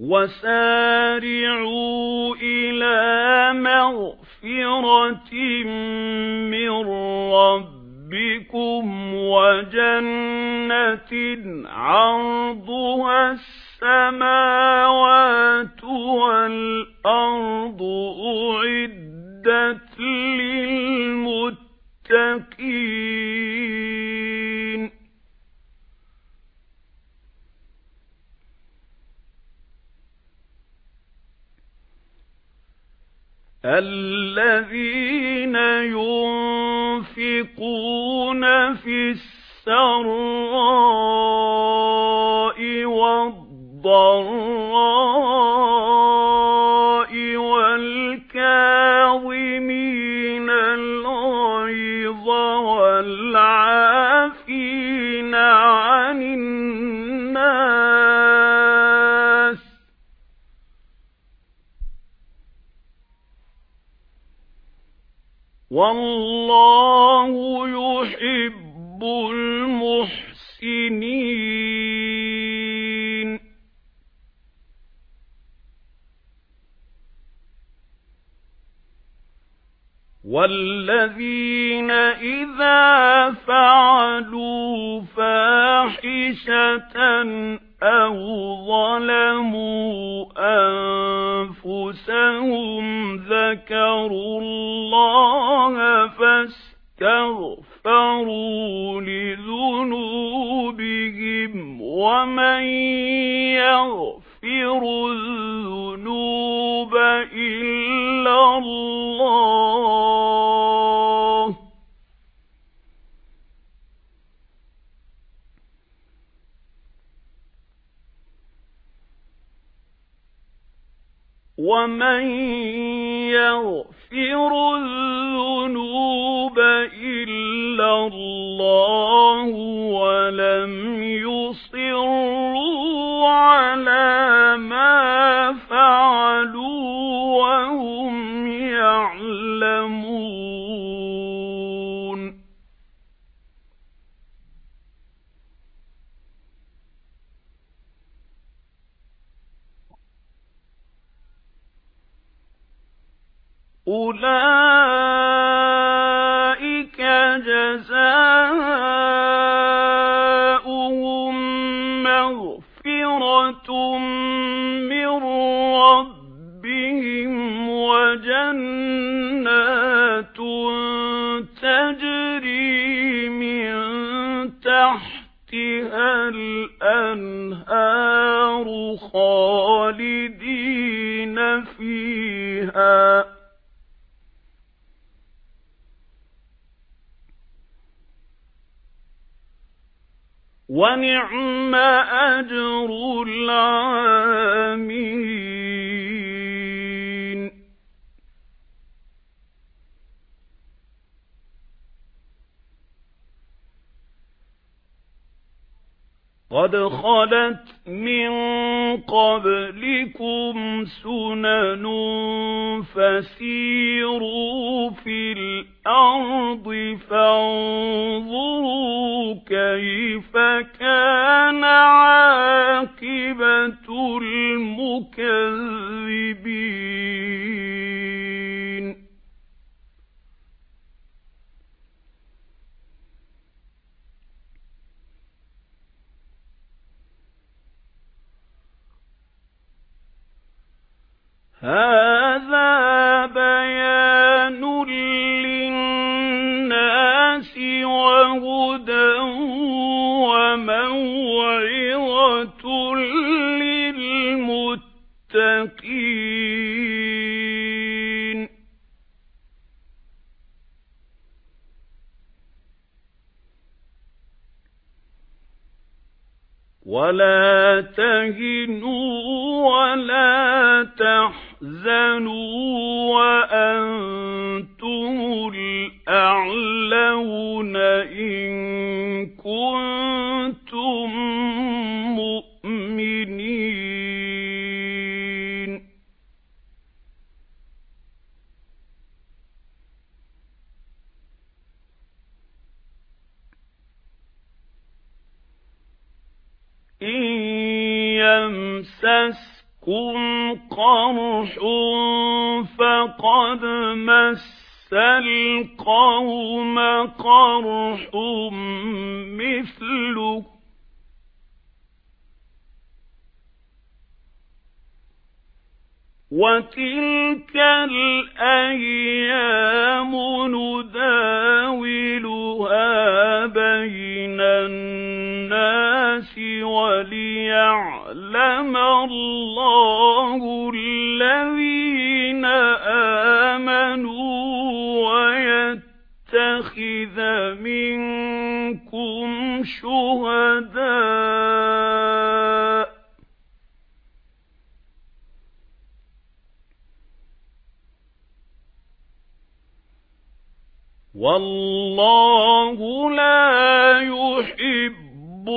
وَسَارِعُوا إِلَى مَغْفِرَةٍ مِّن رَّبِّكُمْ وَجَنَّةٍ عَرْضُهَا السَّمَاوَاتُ وَالْأَرْضُ الَّذِينَ يُنفِقُونَ فِي السَّرَّاءِ وَاللَّهُ يُحِبُّ الْمُحْسِنِينَ. وَالَّذِينَ إِذَا فَعَلُوا فَاحِشَةً أَوْ ظَلَمُوا أَنفُسَهُمْ ذَكَرُوا اللَّهَ فَاسْتَغْفَرُوا لِذُنُوبِهِمْ وَمَن يَغْفِرُ وَمَن يَغْفِرُ الذُّنُوبَ إِلَّا اللَّهُ وَلَمْ يُصِرُّوا أُولَئِكَ جَزَاؤُهُم مَّغْفِرَةٌ مِّن رَّبِّهِمْ وَجَنَّاتٌ تَجْرِي مِن تَحْتِهَا الْأَنْهَارُ خَالِدِينَ فِيهَا وَنِعْمَ أَجْرُ الْعَامِلِينَ قَدْ خَلَتْ مِن قَبْلِكُمْ سُنَنٌ فَسِيرُوا فِي الْأَرْضِ فَانظُرُوا كَيْفَ كَانَ عَاقِبَةُ الْمُكَذِّبِينَ؟ هَذَا وَلَا تَهِنُوا وَلَا تَحْزَنُوا وَأَنتُمُ الْأَعْلَوْنَ يَمْسَسْكُمْ قرح فقد مس القوم قرح مثله. وَتِلْكَ الْأَيَّامُ نُدَاوِلُهَا بَيْنَ النَّاسِ وَلِيَعْلَمَ اللَّهُ الَّذِينَ آمَنُوا وَيَتَّخِذَ مِنكُمْ شُهَدَاءَ وَاللَّهُ لَا يُحِبُّ